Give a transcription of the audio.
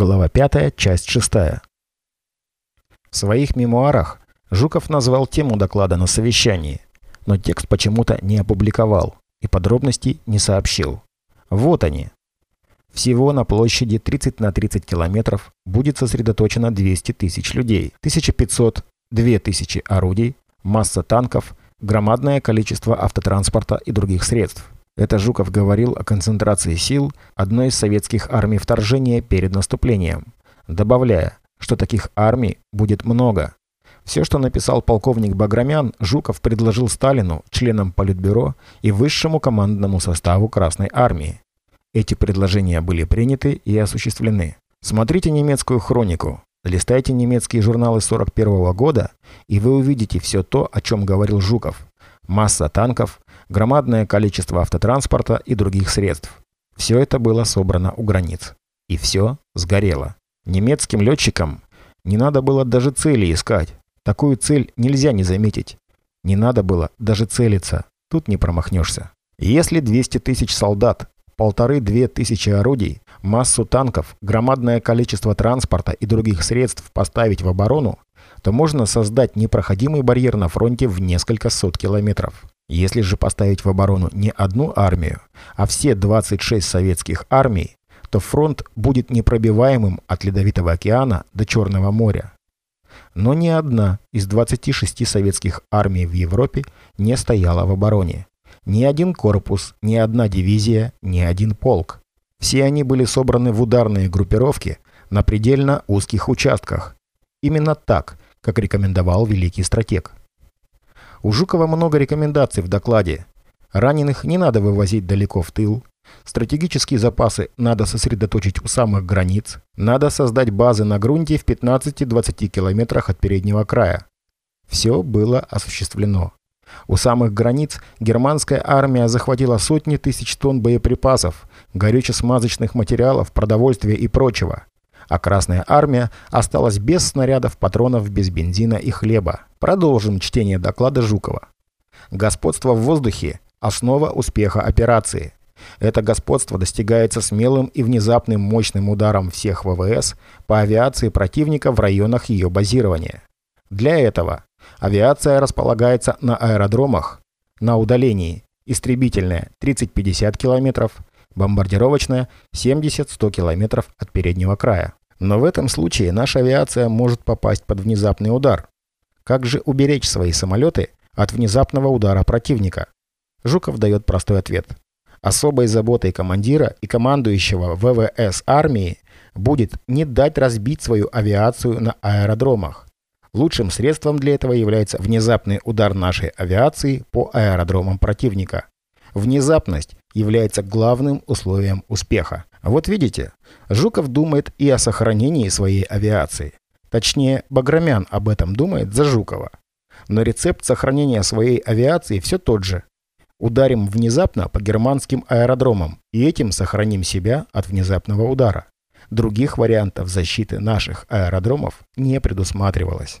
Глава 5, часть 6. В своих мемуарах Жуков назвал тему доклада на совещании, но текст почему-то не опубликовал и подробностей не сообщил. Вот они. Всего на площади 30 на 30 километров будет сосредоточено 200 тысяч людей, 1500 2000 орудий, масса танков, громадное количество автотранспорта и других средств. Это Жуков говорил о концентрации сил одной из советских армий вторжения перед наступлением, добавляя, что таких армий будет много. Все, что написал полковник Баграмян, Жуков предложил Сталину, членам Политбюро и высшему командному составу Красной Армии. Эти предложения были приняты и осуществлены. Смотрите немецкую хронику, листайте немецкие журналы 41 -го года, и вы увидите все то, о чем говорил Жуков. Масса танков, громадное количество автотранспорта и других средств. Все это было собрано у границ. И все сгорело. Немецким летчикам не надо было даже цели искать. Такую цель нельзя не заметить. Не надо было даже целиться. Тут не промахнешься. Если 200 тысяч солдат, полторы-две тысячи орудий, массу танков, громадное количество транспорта и других средств поставить в оборону, то можно создать непроходимый барьер на фронте в несколько сот километров. Если же поставить в оборону не одну армию, а все 26 советских армий, то фронт будет непробиваемым от Ледовитого океана до Черного моря. Но ни одна из 26 советских армий в Европе не стояла в обороне. Ни один корпус, ни одна дивизия, ни один полк. Все они были собраны в ударные группировки на предельно узких участках. Именно так, как рекомендовал великий стратег. У Жукова много рекомендаций в докладе. Раненых не надо вывозить далеко в тыл. Стратегические запасы надо сосредоточить у самых границ. Надо создать базы на грунте в 15-20 километрах от переднего края. Все было осуществлено. У самых границ германская армия захватила сотни тысяч тонн боеприпасов, горюче-смазочных материалов, продовольствия и прочего а Красная Армия осталась без снарядов, патронов, без бензина и хлеба. Продолжим чтение доклада Жукова. Господство в воздухе – основа успеха операции. Это господство достигается смелым и внезапным мощным ударом всех ВВС по авиации противника в районах ее базирования. Для этого авиация располагается на аэродромах на удалении истребительная 30-50 км, бомбардировочная 70-100 км от переднего края. Но в этом случае наша авиация может попасть под внезапный удар. Как же уберечь свои самолеты от внезапного удара противника? Жуков дает простой ответ. Особой заботой командира и командующего ВВС армии будет не дать разбить свою авиацию на аэродромах. Лучшим средством для этого является внезапный удар нашей авиации по аэродромам противника. Внезапность является главным условием успеха. Вот видите, Жуков думает и о сохранении своей авиации. Точнее, Баграмян об этом думает за Жукова. Но рецепт сохранения своей авиации все тот же. Ударим внезапно по германским аэродромам и этим сохраним себя от внезапного удара. Других вариантов защиты наших аэродромов не предусматривалось.